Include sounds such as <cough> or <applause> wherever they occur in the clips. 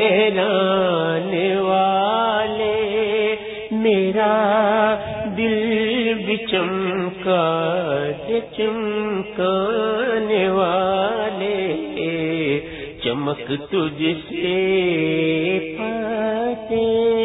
حیران والے میرا دل بھی چمکا چمکانے والے۔ چمک تجھ سے پاتے۔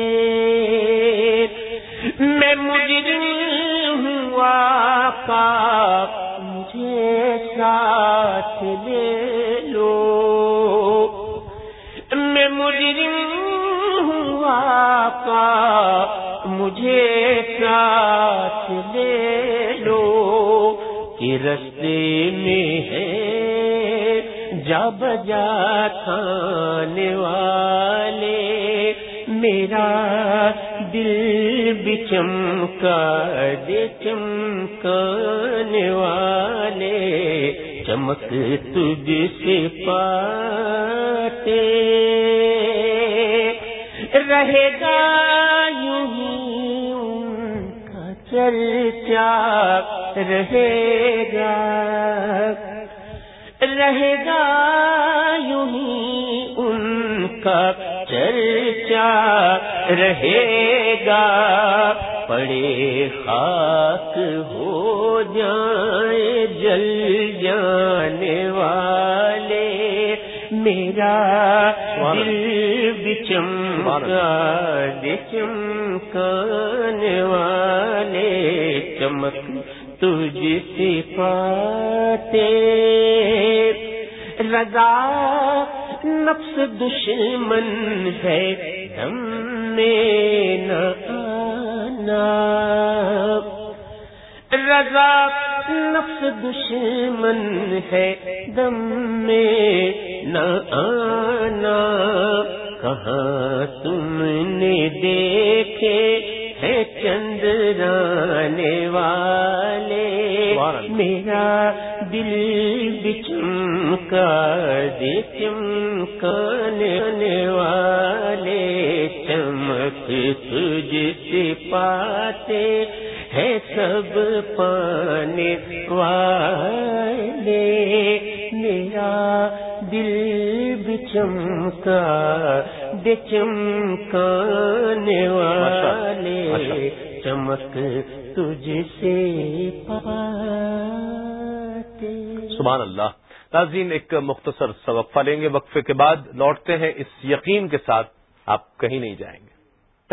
ساتھ لے لو، کہ رستے میں ہے جا بجا کھانے والے۔ میرا دل بھی چمکا دے، چمکانے والے۔ چمک تجھ سے پاتے۔ رہے گا چرچا رہے گا؟ رہے گا یوں ہی ان کا چرچا رہے گا۔ پڑے خاک ہو جائے جل جانے والے۔ میرا دل بچم چمکانے والے تجھ سے پاتے رضا نفس دشمن ہے دم میں نہ آنا۔ رضا نفس دشمن ہے، دم میں نہ آنا۔ کہاں تم نے دیکھے؟ ہے چندرانے والے میرا دل بچم کا دے چمکانے والے چمک تجھ سے پاتے ہے سب پانے والے۔ میرا دل بچم کا دے چمکانے والے چمک تجھ سے پاتے۔ سبحان اللہ۔ ناظرین ایک مختصر وقفہ لیں گے۔ وقفے کے بعد لوٹتے ہیں۔ اس یقین کے ساتھ آپ کہیں نہیں جائیں گے۔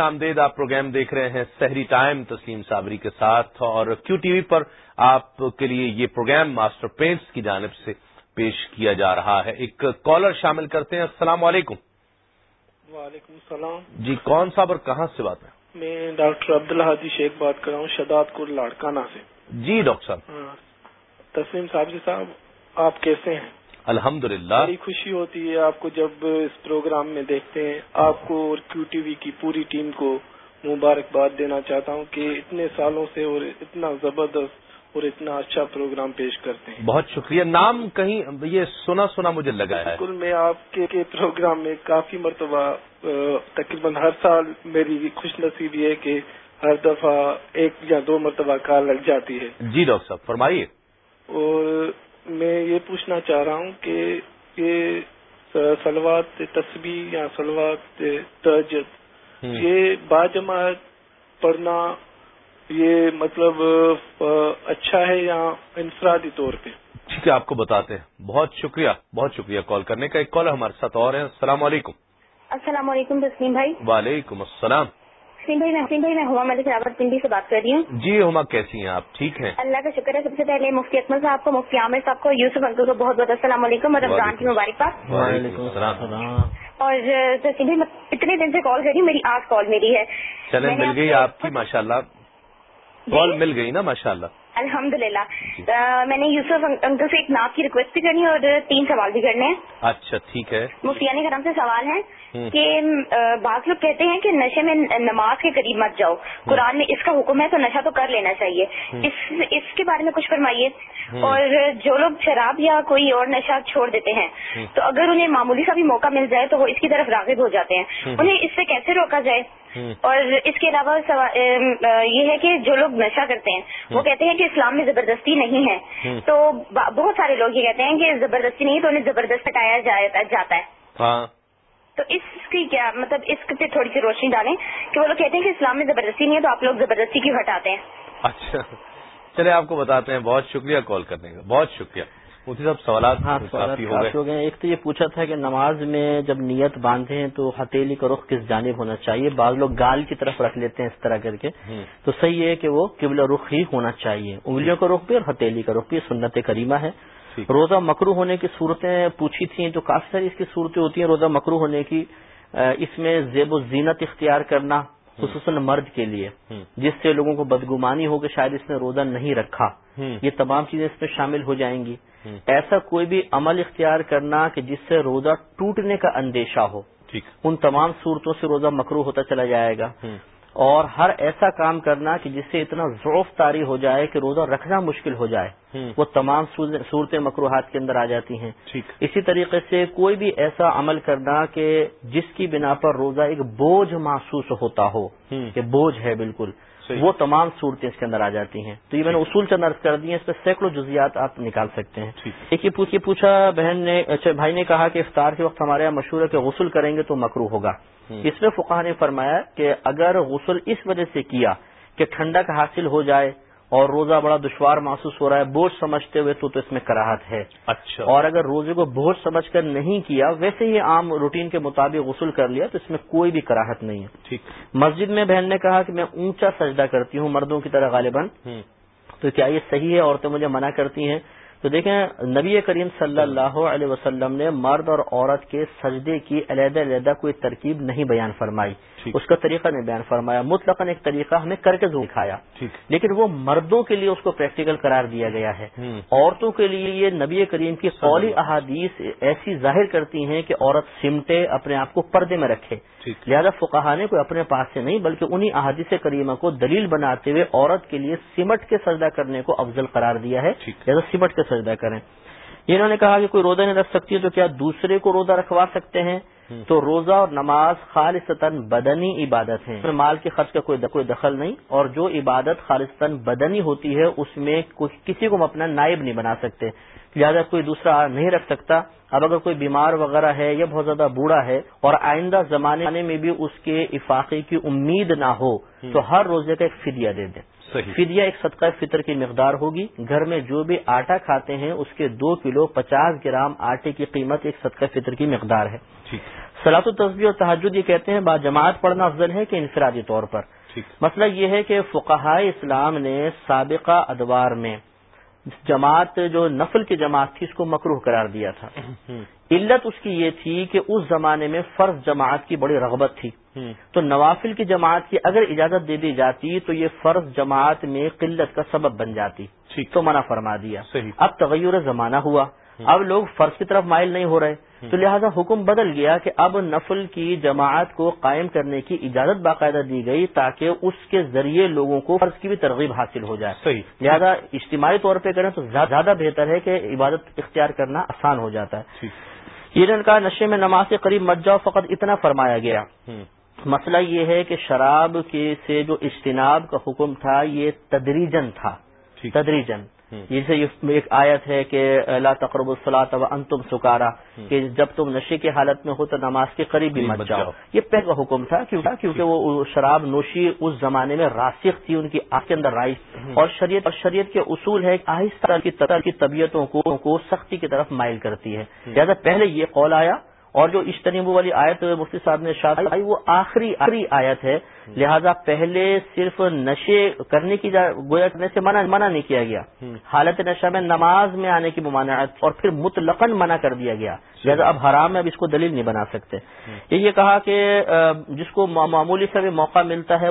آمدید آپ پروگرام دیکھ رہے ہیں سحری ٹائم تسلیم صابری کے ساتھ۔ اور کیو ٹی وی پر آپ کے لیے یہ پروگرام ماسٹر پینٹس کی جانب سے پیش کیا جا رہا ہے۔ ایک کالر شامل کرتے ہیں۔ السلام علیکم۔ وعلیکم السلام۔ جی کون صاحب اور کہاں سے بات ہے؟ میں ڈاکٹر عبدالحادی شیخ بات کر رہا ہوں شداد کو لاڑکانہ سے۔ جی ڈاکٹر صاحب۔ ہاں۔ تسلیم صاحب جی صاحب آپ کیسے ہیں؟ الحمد للہ بڑی خوشی ہوتی ہے آپ کو جب اس پروگرام میں دیکھتے ہیں۔ آپ کو اور کیو ٹی وی کی پوری ٹیم کو مبارکباد دینا چاہتا ہوں کہ اتنے سالوں سے اور اتنا زبردست اور اتنا اچھا پروگرام پیش کرتے ہیں۔ بہت شکریہ۔ نام کہیں یہ سنا سنا مجھے لگا ہے۔ بالکل میں آپ کے پروگرام میں کافی مرتبہ تقریباً ہر سال میری خوش نصیبی ہے کہ ہر دفعہ ایک یا دو مرتبہ کال لگ جاتی ہے۔ جی ڈاکٹر صاحب فرمائیے۔ اور میں یہ پوچھنا چاہ رہا ہوں کہ یہ سلوات تصویر یا سلوات تجد یہ باجماعت پڑھنا یہ مطلب اچھا ہے یا انفرادی طور پہ؟ ٹھیک ہے آپ کو بتاتے ہیں۔ بہت شکریہ بہت شکریہ کال کرنے کا۔ ایک کال ہمارے ساتھ اور ہیں۔ السلام علیکم۔ السلام علیکم تسلیم بھائی۔ وعلیکم السلام۔ تسلیم بھائی میں بھائی میں ہوا ملک راوت پنڈی سے بات کر رہی ہوں۔ جی ہما کیسی ہیں؟ آپ ٹھیک ہیں؟ اللہ کا شکر ہے سب سے پہلے مفتی اکمل صاحب کو مفتی عامر صاحب کو یوسف انکل کو بہت بہت السلام علیکم اور رمضان کی مبارکباد۔ وعلیکم السلام۔ اور تسلیم بھائی میں اتنے دن سے کال کر رہی ہوں میری آج کال میری ہے۔ چلیں مل گئی آپ کی ماشاء اللہ کال مل گئی نا ماشاء اللہ الحمد للہ میں نے یوسف انکل سے ایک ناپ کی ریکویسٹ بھی کرنی ہے اور تین سوال بھی کرنے ہیں۔ اچھا ٹھیک ہے۔ مفتیانی کرم سے سوال ہے کہ بعض لوگ کہتے ہیں کہ نشے میں نماز کے قریب مت جاؤ۔ قرآن میں اس کا حکم ہے تو نشہ تو کر لینا چاہیے۔ اس کے بارے میں کچھ فرمائیے۔ اور جو لوگ شراب یا کوئی اور نشہ چھوڑ دیتے ہیں تو اگر انہیں معمولی سا بھی موقع مل جائے تو وہ اس کی طرف راغب ہو جاتے ہیں۔ انہیں اس سے کیسے روکا جائے؟ اور اس کے علاوہ یہ ہے کہ جو لوگ نشہ کرتے ہیں وہ کہتے ہیں کہ اسلام میں زبردستی نہیں ہے۔ تو بہت سارے لوگ یہ کہتے ہیں کہ زبردستی نہیں تو انہیں زبردست ہٹایا جاتا ہے۔ تو اس کی کیا مطلب اس پہ تھوڑی سی روشنی ڈالیں کہ وہ لوگ کہتے ہیں کہ اسلام میں زبردستی نہیں ہے تو آپ لوگ زبردستی کیوں ہٹاتے ہیں؟ اچھا۔ چلے آپ کو بتاتے ہیں۔ بہت شکریہ کال کرنے کا۔ بہت شکریہ۔ مفتی صاحب سوالات ہاں کافی ہو گئے۔ ایک تو یہ پوچھا تھا کہ نماز میں جب نیت باندھے ہیں تو ہتیلی کا رخ کس جانب ہونا چاہیے؟ بعض لوگ گال کی طرف رکھ لیتے ہیں اس طرح کر کے۔ تو صحیح ہے کہ وہ قبل رخ ہی ہونا چاہیے۔ انگلیوں کا رخ بھی اور ہتیلی کا رخ بھی سنت کریمہ ہے۔ روزہ مکرو ہونے کی صورتیں پوچھی تھیں تو کافی ساری اس کی صورتیں ہوتی ہیں۔ روزہ مکرو ہونے کی اس میں زیب و زینت اختیار کرنا خصوصاً مرد کے لیے۔ جس سے لوگوں کو بدگمانی ہو کہ شاید اس نے روزہ نہیں رکھا۔ یہ تمام چیزیں اس میں شامل ہو جائیں گی۔ ایسا کوئی بھی عمل اختیار کرنا کہ جس سے روزہ ٹوٹنے کا اندیشہ ہو۔ ان تمام صورتوں سے روزہ مکرو ہوتا چلا جائے گا۔ اور ہر ایسا کام کرنا کہ جس سے اتنا ضعف طاری ہو جائے کہ روزہ رکھنا مشکل ہو جائے۔ وہ تمام صورت- صورتیں مکروحات کے اندر آ جاتی ہیں۔ اسی طریقے سے کوئی بھی ایسا عمل کرنا کہ جس کی بنا پر روزہ ایک بوجھ محسوس ہوتا ہو کہ بوجھ ہے بالکل۔ وہ تمام صورتیں اس کے اندر آ جاتی ہیں۔ تو یہ میں نے اصول چند عرض کر دی ہیں اس پہ سینکڑوں جزیات آپ نکال سکتے ہیں۔ ایک یہ پوچھ- یہ پوچھا بہن نے اچھا بھائی نے کہا کہ افطار کے وقت ہمارے یہاں مشہور ہے کہ غسل کریں گے تو مکرو ہوگا۔ اس میں فقہ نے فرمایا کہ اگر غسل اس وجہ سے کیا کہ ٹھنڈک حاصل ہو جائے اور روزہ بڑا دشوار محسوس ہو رہا ہے بوجھ سمجھتے ہوئے تو تو اس میں کراہت ہے۔ اچھا۔ اور اگر روزے کو بوجھ سمجھ کر نہیں کیا ویسے ہی عام روٹین کے مطابق غسل کر لیا تو اس میں کوئی بھی کراہت نہیں ہے۔ ٹھیک۔ مسجد میں بہن نے کہا کہ میں اونچا سجدہ کرتی ہوں مردوں کی طرح غالباً۔ تو کیا یہ صحیح ہے؟ عورتیں مجھے منع کرتی ہیں۔ تو دیکھیں نبی کریم صلی اللہ علیہ وسلم نے مرد اور عورت کے سجدے کی علیحدہ علیحدہ کوئی ترکیب نہیں بیان فرمائی۔ اس کا طریقہ نہیں بیان فرمایا مطلقاً ایک طریقہ ہمیں کر کے دکھایا لیکن وہ مردوں کے لیے اس کو پریکٹیکل قرار دیا گیا ہے. عورتوں کے لیے یہ نبی کریم کی قولی احادیث ایسی ظاہر کرتی ہیں کہ عورت سمٹے اپنے آپ کو پردے میں رکھے. لہذا فقہ نے کوئی اپنے پاس سے نہیں بلکہ انہی احادیث کریمہ کو دلیل بناتے ہوئے عورت کے لیے سمٹ کے سجدہ کرنے کو افضل قرار دیا ہے۔ لہذا سمٹ کے سجدہ کریں. انہوں نے کہا کہ کوئی روزہ نہیں رکھ سکتی ہے تو کیا دوسرے کو روزہ رکھوا سکتے ہیں؟ تو روزہ اور نماز خالصتاً بدنی عبادت میں مال کے خرچ کا کوئی کوئی دخل نہیں۔ اور جو عبادت خالصتاً بدنی ہوتی ہے اس میں کسی کو ہم اپنا نائب نہیں بنا سکتے۔ لہذا کوئی دوسرا نہیں رکھ سکتا۔ اب اگر کوئی بیمار وغیرہ ہے یا بہت زیادہ بوڑھا ہے اور آئندہ زمانے میں بھی اس کے افاقے کی امید نہ ہو تو ہر روزے کا ایک فدیہ دے دیں۔ فدیہ ایک صدقہ فطر کی مقدار ہوگی۔ گھر میں جو بھی آٹا کھاتے ہیں اس کے دو کلو پچاس گرام آٹے کی قیمت ایک صدقہ فطر کی مقدار ہے۔ سلاط و تصویر اور تحجد یہ کہتے ہیں با جماعت پڑھنا افضل ہے کہ انفرادی طور پر۔ مسئلہ یہ ہے کہ فقہاء اسلام نے سابقہ ادوار میں جماعت جو نفل کی جماعت تھی اس کو مکروح قرار دیا تھا۔ علت اس کی یہ تھی کہ اس زمانے میں فرض جماعت کی بڑی رغبت تھی۔ تو نوافل کی جماعت کی اگر اجازت دے دی جاتی تو یہ فرض جماعت میں قلت کا سبب بن جاتی۔ تو منع فرما دیا۔ اب تغیر زمانہ ہوا۔ اب لوگ فرض کی طرف مائل نہیں ہو رہے۔ تو لہذا حکم بدل گیا کہ اب نفل کی جماعت کو قائم کرنے کی اجازت باقاعدہ دی گئی تاکہ اس کے ذریعے لوگوں کو فرض کی بھی ترغیب حاصل ہو جائے۔ صحیح۔ لہذا اجتماعی طور پہ کریں تو زیادہ بہتر ہے کہ عبادت اختیار کرنا آسان ہو جاتا ہے۔ یہ کہا نشے میں نماز کے قریب مت جاؤ فقط اتنا فرمایا گیا۔ مسئلہ یہ ہے کہ شراب کے سے جو اجتناب کا حکم تھا یہ تدریجن تھا۔ تدریجن۔ جیسے ایک آیت ہے کہ لا تقرب الصلاۃ و انتم سکارا کہ جب تم نشے کی حالت میں ہو تو نماز کے قریب بھی مت جاؤ۔ جاؤ۔ یہ پہلا حکم تھا کیوں- کیونکہ وہ شراب نوشی اس زمانے میں راسخ تھی ان کی آنکھ کے اندر رائج اور شریعت اور شریعت کے اصول ہے کہ آہستہ کی طرح کی طبیعتوں کو کو سختی کی طرف مائل کرتی ہے۔ لہٰذا پہلے یہ قول آیا اور جو اجتنبو والی آیت مفتی صاحب نے شاد وہ آخری آخری آیت ہے۔ لہذا پہلے صرف نشے کرنے کی گویا کرنے سے منع منع نہیں کیا گیا۔ حالت نشہ میں نماز میں آنے کی ممانعت اور پھر مطلقاً منع کر دیا گیا۔ لہذا اب حرام ہے اب اس کو دلیل نہیں بنا سکتے۔ یہ کہا کہ جس کو معمولی سا بھی موقع ملتا ہے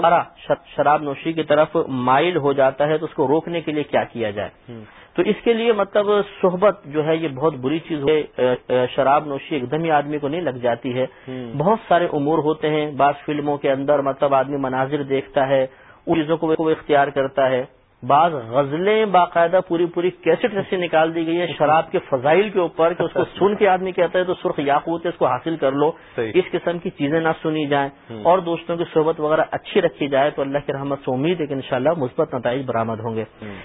شراب نوشی کی طرف مائل ہو جاتا ہے تو اس کو روکنے کے لیے کیا کیا جائے؟ تو اس کے لیے مطلب صحبت جو ہے یہ بہت بری چیز ہے۔ شراب نوشی ایک دم ہی آدمی کو نہیں لگ جاتی ہے۔ بہت سارے امور ہوتے ہیں۔ بعض فلموں کے اندر مطلب آدمی مناظر دیکھتا ہے ان چیزوں کو وہ اختیار کرتا ہے۔ بعض غزلیں باقاعدہ پوری پوری کیسٹ ایسی نکال دی گئی ہے شراب کے فضائل کے اوپر کہ اس کو سن کے آدمی کہتا ہے تو سرخ یاقوت ہے اس کو حاصل کر لو۔ اس قسم کی چیزیں نہ سنی جائیں۔ اور دوستوں کی صحبت وغیرہ اچھی رکھی جائے تو اللہ کی رحمت سے امید ہے کہ انشاءاللہ مثبت نتائج برآمد ہوں گے۔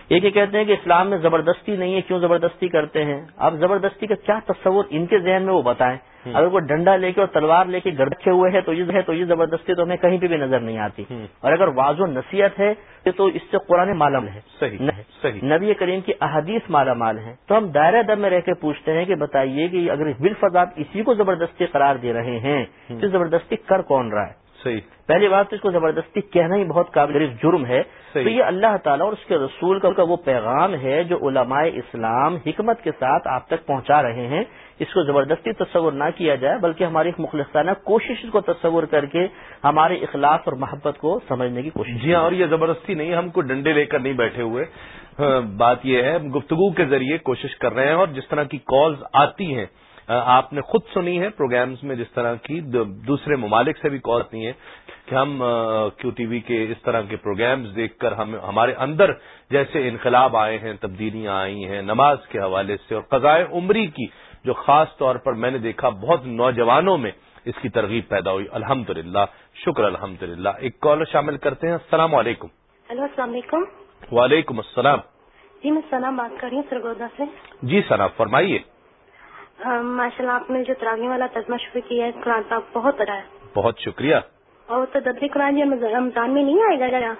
ایک یہ کہتے ہیں کہ اسلام میں زبردستی نہیں ہے کیوں زبردستی کرتے ہیں؟ اب زبردستی کا کیا تصور ان کے ذہن میں وہ بتائیں؟ اگر کوئی ڈنڈا لے کے اور تلوار لے کے گھر رکھے ہوئے ہے تو یہ ہے تو یہ زبردستی تو ہمیں کہیں پہ بھی نظر نہیں آتی۔ اور اگر واض و نصیحت ہے تو اس سے قرآن مالا مال ہے۔ صحیح صحیح۔ نبی کریم کی احادیث مالا مال ہے تو ہم دائرہ در میں رہ کے پوچھتے ہیں کہ بتائیے کہ اگر بال آپ اسی کو زبردستی قرار دے رہے ہیں تو زبردستی کر کون رہا ہے؟ صحیح. پہلی بات تو اس کو زبردستی کہنا ہی بہت قابل جرم ہے۔ تو یہ اللہ تعالیٰ اور اس کے رسول کا وہ پیغام ہے جو علماء اسلام حکمت کے ساتھ آپ تک پہنچا رہے ہیں۔ اس کو زبردستی تصور نہ کیا جائے بلکہ ہماری ایک مخلصانہ کوشش کو تصور کر کے ہمارے اخلاق اور محبت کو سمجھنے کی کوشش جی ہاں اور یہ زبردستی نہیں ہم کو ڈنڈے لے کر نہیں بیٹھے ہوئے۔ ہاں، بات یہ ہے گفتگو کے ذریعے کوشش کر رہے ہیں اور جس طرح کی کالز آتی ہیں آپ نے خود سنی ہے پروگرامز میں جس طرح کی دوسرے ممالک سے بھی کال آتی ہیں کہ ہم کیو ٹی وی کے اس طرح کے پروگرامز دیکھ کر ہم ہمارے اندر جیسے انقلاب آئے ہیں تبدیلیاں آئی ہیں نماز کے حوالے سے اور قضائے عمری کی جو خاص طور پر میں نے دیکھا بہت نوجوانوں میں اس کی ترغیب پیدا ہوئی۔ الحمد شکر الحمد ایک کالر شامل کرتے ہیں۔ السلام علیکم۔ ہلو السلام علیکم۔ وعلیکم السلام۔ جی میں سلام بات کر رہی ہوں سرگودا سے۔ جی سنا فرمائیے۔ ماشاء اللہ آپ نے جو تراغی والا تجمہ شروع کیا ہے قرآن پاک بہت بڑا ہے۔ بہت شکریہ۔ اور تدبر قرآن جو رمضان میں نہیں آئے گا ذرا؟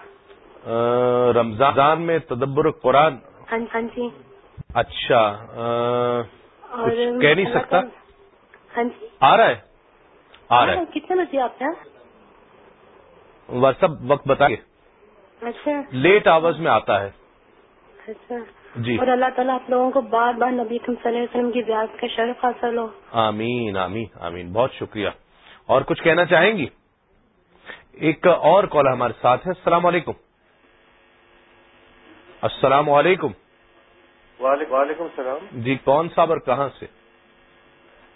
رمضان میں تدبر قرآن؟ ہاں ہاں جی۔ اچھا کہہ نہیں سکتا؟ ہاں جی۔ آ رہا ہے؟ آ رہا ہے۔ ہاں، کتنے بجے آپ کا سب وقت بتائیے۔ اچھا۔ لیٹ آورز میں آتا ہے۔ اچھا۔ جی۔ اور اللہ تعالیٰ آپ لوگوں کو بار بار نبی صلی اللہ علیہ وسلم کی بیاض کا شرف حاصل ہو۔ آمین آمین آمین۔ بہت شکریہ۔ اور کچھ کہنا چاہیں گی؟ ایک اور کال ہمارے ساتھ ہے۔ السلام علیکم۔ السلام علیکم۔ وعلیکم السلام۔ جی کون صاحب اور کہاں سے؟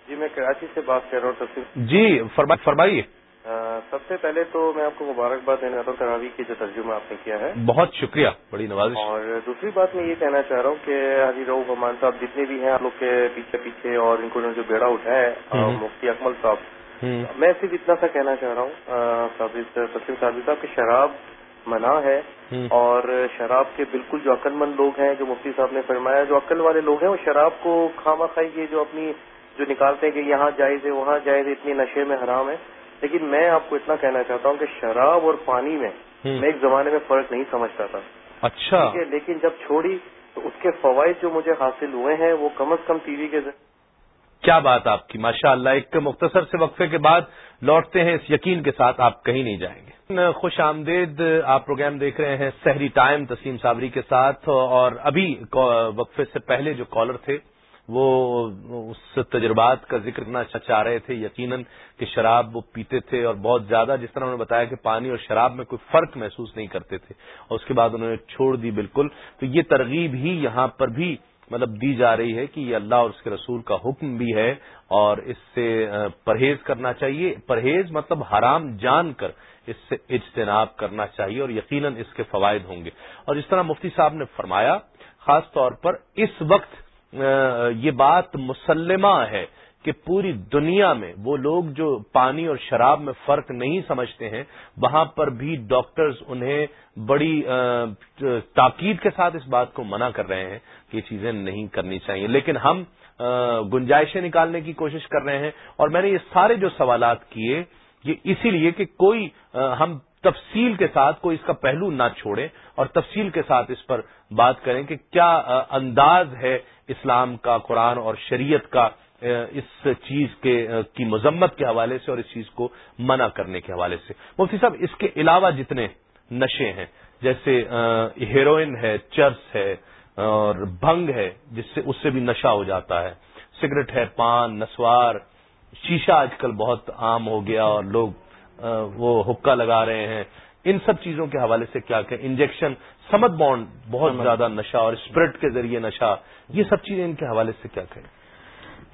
جی میں کراچی سے بات کر رہا ہوں جی فرمائیے۔ سب سے پہلے تو میں آپ کو مبارکباد دینا چاہتا ہوں تراوی کی جو ترجمہ آپ نے کیا ہے۔ بہت شکریہ بڑی نوازش۔ اور دوسری بات میں یہ کہنا چاہ رہا ہوں کہ حاجی رو بمان صاحب جتنے بھی ہیں آپ لوگ کے پیچھے پیچھے اور ان کو جو بیڑا اٹھایا ہے مفتی اکمل صاحب۔ میں صرف اتنا سا کہنا چاہ رہا ہوں تسلیم صاحب صاحب کہ شراب منع ہے۔ اور شراب کے بالکل جو عقل مند لوگ ہیں جو مفتی صاحب نے فرمایا جو عقل والے لوگ ہیں وہ شراب کو خامہ خائی جو اپنی جو نکالتے ہیں کہ یہاں جائز ہے وہاں جائز ہے اتنی نشے میں حرام ہے لیکن میں آپ کو اتنا کہنا چاہتا ہوں کہ شراب اور پانی میں میں ایک زمانے میں فرق نہیں سمجھتا تھا۔ اچھا۔ لیکن جب چھوڑی تو اس کے فوائد جو مجھے حاصل ہوئے ہیں وہ کم از کم ٹی وی کے کیا بات آپ کی؟ ماشاء اللہ ایک مختصر سے وقفے کے بعد لوٹتے ہیں اس یقین کے ساتھ آپ کہیں نہیں جائیں گے۔ خوش آمدید آپ پروگرام دیکھ رہے ہیں سحری ٹائم تسیم صابری کے ساتھ اور ابھی وقفے سے پہلے جو کالر تھے وہ اس تجربات کا ذکر کرنا اچھا چاہ رہے تھے، یقیناً کہ شراب وہ پیتے تھے اور بہت زیادہ، جس طرح انہوں نے بتایا کہ پانی اور شراب میں کوئی فرق محسوس نہیں کرتے تھے اور اس کے بعد انہوں نے چھوڑ دی بالکل۔ تو یہ ترغیب ہی یہاں پر بھی مطلب دی جا رہی ہے کہ یہ اللہ اور اس کے رسول کا حکم بھی ہے اور اس سے پرہیز کرنا چاہیے۔ پرہیز مطلب حرام جان کر اس سے اجتناب کرنا چاہیے اور یقیناً اس کے فوائد ہوں گے۔ اور جس طرح مفتی صاحب نے فرمایا، خاص طور پر اس وقت یہ بات مسلمہ ہے کہ پوری دنیا میں وہ لوگ جو پانی اور شراب میں فرق نہیں سمجھتے ہیں، وہاں پر بھی ڈاکٹرز انہیں بڑی تاکید کے ساتھ اس بات کو منع کر رہے ہیں کہ یہ چیزیں نہیں کرنی چاہیے۔ لیکن ہم گنجائشیں نکالنے کی کوشش کر رہے ہیں اور میں نے یہ سارے جو سوالات کیے، یہ اسی لیے کہ کوئی ہم تفصیل کے ساتھ کوئی اس کا پہلو نہ چھوڑیں اور تفصیل کے ساتھ اس پر بات کریں کہ کیا انداز ہے اسلام کا، قرآن اور شریعت کا اس چیز کے کی مذمت کے حوالے سے اور اس چیز کو منع کرنے کے حوالے سے۔ مفتی صاحب، اس کے علاوہ جتنے نشے ہیں، جیسے ہیروئن ہے، چرس ہے اور بھنگ ہے، جس سے اس سے بھی نشہ ہو جاتا ہے۔ سگریٹ ہے، پان، نسوار، شیشہ آج کل بہت عام ہو گیا اور لوگ وہ حکا لگا رہے ہیں۔ ان سب چیزوں کے حوالے سے کیا کہ انجیکشن سمت بانڈ بہت زیادہ نشہ اور اسپرٹ کے ذریعے نشہ یہ سب چیزیں ان کے حوالے سے کیا کہیں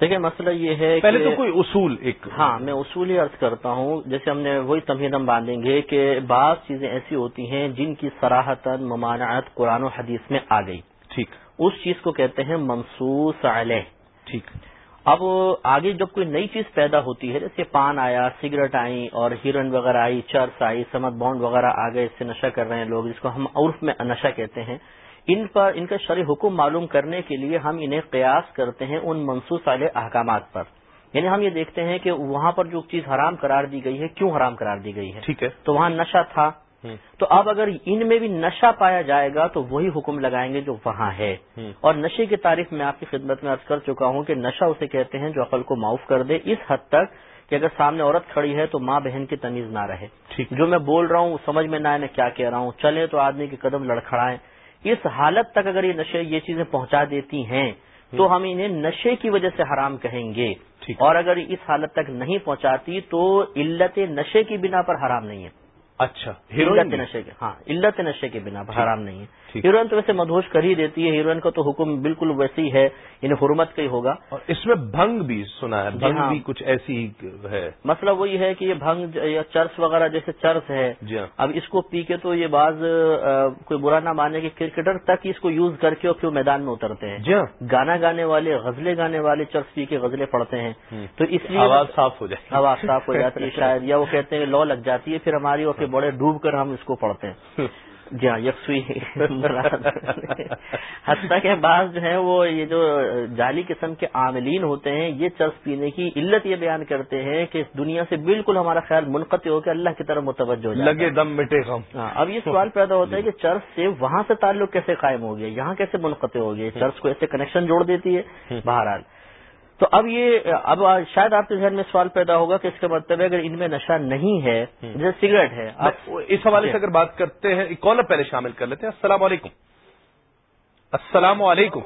دیکھیں مسئلہ یہ ہے پہلے تو کوئی اصول ایک۔ ہاں میں اصول ہی عرض کرتا ہوں جیسے ہم نے وہی تمہید ہم باندھیں گے کہ بعض چیزیں ایسی ہوتی ہیں جن کی سراہت ممانعت قرآن و حدیث میں آ گئی۔ ٹھیک۔ اس چیز کو کہتے ہیں منصوص علیہ۔ ٹھیک۔ اب آگے جب کوئی نئی چیز پیدا ہوتی ہے جیسے پان آیا سگریٹ آئی اور ہیروئن وغیرہ آئی چرس آئی سمت بانڈ وغیرہ آ گئے اس سے نشہ کر رہے ہیں لوگ جس کو ہم عرف میں نشہ کہتے ہیں ان پر ان کا شرع حکم معلوم کرنے کے لیے ہم انہیں قیاس کرتے ہیں ان منصوص والے احکامات پر۔ یعنی ہم یہ دیکھتے ہیں کہ وہاں پر جو چیز حرام قرار دی گئی ہے کیوں حرام قرار دی گئی ہے؟ ٹھیک ہے۔ تو وہاں نشہ تھا۔ تو اب اگر ان میں بھی نشہ پایا جائے گا تو وہی حکم لگائیں گے جو وہاں ہے۔ اور نشے کی تعریف میں آپ کی خدمت میں عرض کر چکا ہوں کہ نشہ اسے کہتے ہیں جو عقل کو معاف کر دے اس حد تک کہ اگر سامنے عورت کھڑی ہے تو ماں بہن کی تمیز نہ رہے۔ جو میں بول رہا ہوں سمجھ میں نہ آئے میں کیا کہہ رہا ہوں۔ چلے تو آدمی کے قدم لڑکھڑائیں۔ اس حالت تک اگر یہ نشے یہ چیزیں پہنچا دیتی ہیں تو ہم انہیں نشے کی وجہ سے حرام کہیں گے۔ اور اگر اس حالت تک نہیں پہنچاتی تو علت نشے کی بنا پر حرام نہیں ہے۔ اچھا علت نشے کے ہاں علت نشے کے بنا حرام نہیں ہے۔ ہیروئن تو ویسے مدہوش کر ہی دیتی ہے ہیروئن کا تو حکم بالکل ویسی ہے یعنی حرمت کا ہی ہوگا۔ اور اس میں بھنگ بھی سنا ہے بھنگ ہاں۔ بھی کچھ ایسی ہے۔ مسئلہ وہی ہے کہ یہ بھنگ یا چرس وغیرہ جیسے چرس ہے جی ہاں۔ اب اس کو پی کے تو یہ بعض کوئی برا نہ مانے کہ کرکٹر تک اس کو یوز کر کے اور پھر میدان میں اترتے ہیں۔ جی ہاں۔ گانا گانے والے غزلیں گانے والے چرس پی کے غزلیں پڑھتے ہیں۔ تو اس لیے آواز صاف ہو جائے۔ آواز صاف ہو جاتی ہے شاید یا وہ کہتے ہیں لو لگ جاتی ہے پھر ہماری اور پھر بڑے ڈوب کر ہم اس کو پڑھتے ہیں۔ <laughs> جی ہاں یکسوئی حتیٰ کے بعض جو ہے وہ یہ جو جعلی قسم کے عاملین ہوتے ہیں یہ چرس پینے کی علت یہ بیان کرتے ہیں کہ اس دنیا سے بالکل ہمارا خیال منقطع ہو کے اللہ کی طرف متوجہ ہو جاتا لگے دم مٹے غم۔ ہاں اب یہ سوال پیدا ہوتا ہے کہ چرچ سے وہاں سے تعلق کیسے قائم ہو گیا؟ یہاں کیسے منقطع ہو گیا؟ چرچ کو ایسے کنیکشن جوڑ دیتی ہے؟ بہرحال۔ تو اب یہ اب شاید آپ کے ذہن میں سوال پیدا ہوگا کہ اس کا مطلب ہے اگر ان میں نشہ نہیں ہے جیسے سگریٹ ہے اس حوالے سے اگر بات کرتے ہیں کالر پہلے شامل کر لیتے ہیں۔ السلام علیکم۔ السلام علیکم۔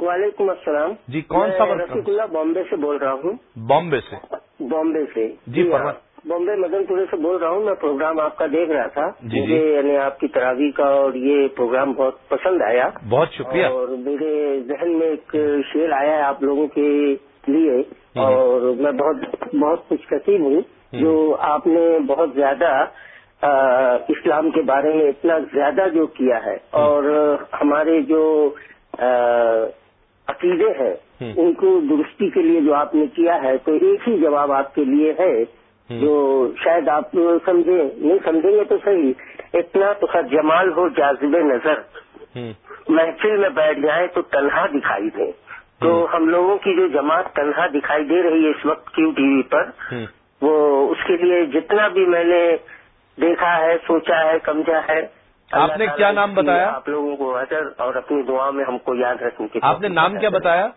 وعلیکم السلام۔ جی کون سا رفیق اللہ بامبے سے بول رہا ہوں۔ بامبے سے۔ بامبے سے۔ جی بامبے مدن پورے سے بول رہا ہوں میں پروگرام آپ کا دیکھ رہا تھا۔ جی، جی۔ مجھے یعنی آپ کی تراوی کا اور یہ پروگرام بہت پسند آیا۔ بہت شکریہ۔ اور میرے ذہن میں ایک شعر آیا ہے آپ لوگوں کے لیے اور میں بہت بہت خوش قصیب ہوں۔ جو آپ نے بہت زیادہ اسلام کے بارے میں اتنا زیادہ جو کیا ہے اور ہمارے جو عقیدے ہیں ان کو درستی کے لیے جو آپ نے کیا ہے تو ایک ہی جواب آپ کے لیے ہے جو شاید آپ سمجھیں نہیں سمجھیں گے تو صحیح اتنا تو خیر جمال ہو جازب نظر۔ محفل میں بیٹھ جائیں تو تنہا دکھائی دیں۔ تو ہم لوگوں کی جو جماعت تنہا دکھائی دے رہی ہے اس وقت کیو ٹی وی پر وہ اس کے لیے جتنا بھی میں نے دیکھا ہے سوچا ہے سمجھا ہے آپ نے کیا نام بتایا؟ آپ لوگوں کو حضر اور اپنی دعا میں ہم کو یاد رکھنے کی آپ نے نام کیا بتایا؟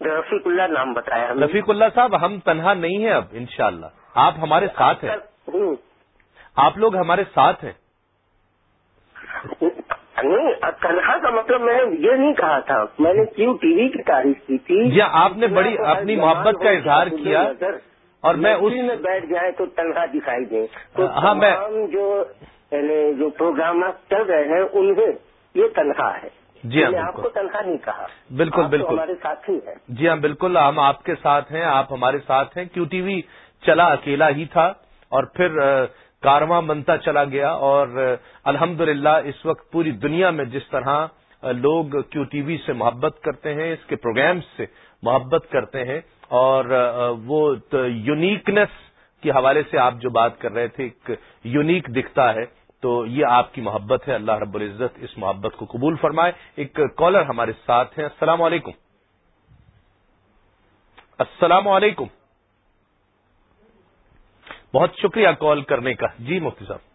رفیق اللہ نام بتایا رفیق اللہ صاحب ہم تنہا نہیں ہیں اب انشاءاللہ۔ آپ ہمارے ساتھ ہیں۔ آپ لوگ ہمارے ساتھ ہیں۔ نہیں تنہا کا مطلب میں نے یہ نہیں کہا تھا۔ میں نے کیو ٹی وی کی تعریف کی تھی؟ جی آپ نے بڑی اپنی محبت کا اظہار کیا اور میں اس میں بیٹھ جائے تو تنہا دکھائی دیں تو ہاں، میں- تمام جو یعنی جو پروگرام چل رہے ہیں انہیں یہ تنہا ہے۔ جی ہاں میں آپ کو تنہا نہیں کہا۔ بالکل، بالکل۔ ہمارے ساتھی ہیں۔ جی ہاں بالکل۔ ہم آپ کے ساتھ ہیں آپ ہمارے ساتھ ہیں۔ کیو ٹی وی چلا اکیلا ہی تھا اور پھر کارواں بنتا چلا گیا اور الحمد اس وقت پوری دنیا میں جس طرح لوگ کیو ٹی وی سے محبت کرتے ہیں، اس کے پروگرامز سے محبت کرتے ہیں اور وہ یونیکنیس کے حوالے سے آپ جو بات کر رہے تھے، ایک یونیک دکھتا ہے، تو یہ آپ کی محبت ہے۔ اللہ رب العزت اس محبت کو قبول فرمائے۔ ایک کالر ہمارے ساتھ ہیں۔ السلام علیکم۔ السلام علیکم۔ بہت شکریہ کال کرنے کا جی مفتی صاحب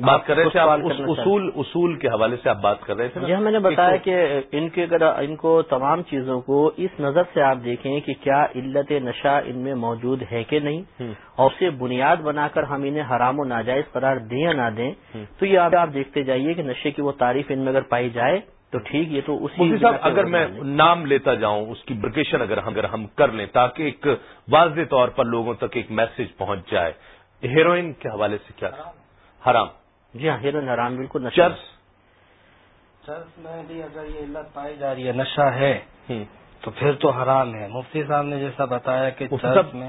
بات کر رہے تھے اصول اصول کے حوالے سے آپ بات کر رہے تھے نا؟ جی ہاں میں نے بتایا کہ ان کے اگر ان کو تمام چیزوں کو اس نظر سے آپ دیکھیں کہ کیا علت نشہ ان میں موجود ہے کہ نہیں۔ اور اسے بنیاد بنا کر ہم انہیں حرام و ناجائز قرار دیں یا نہ دیں تو یہ آپ دیکھتے جائیے کہ نشے کی وہ تعریف ان میں اگر پائی جائے تو ٹھیک یہ تو اسی صاحب اگر میں لیں۔ نام لیتا جاؤں اس کی برکیشن اگر ہم اگر ہم کر لیں تاکہ ایک واضح طور پر لوگوں تک ایک میسج پہنچ جائے۔ ہیروئن کے حوالے سے کیا حرام۔ جی ہاں ہیروئن حرام بالکل نشہ۔ چرس۔ چرچ میں بھی اگر یہ علت پائی جا رہی ہے نشہ ہے۔ تو پھر تو حرام ہے۔ مفتی صاحب نے جیسا بتایا کہ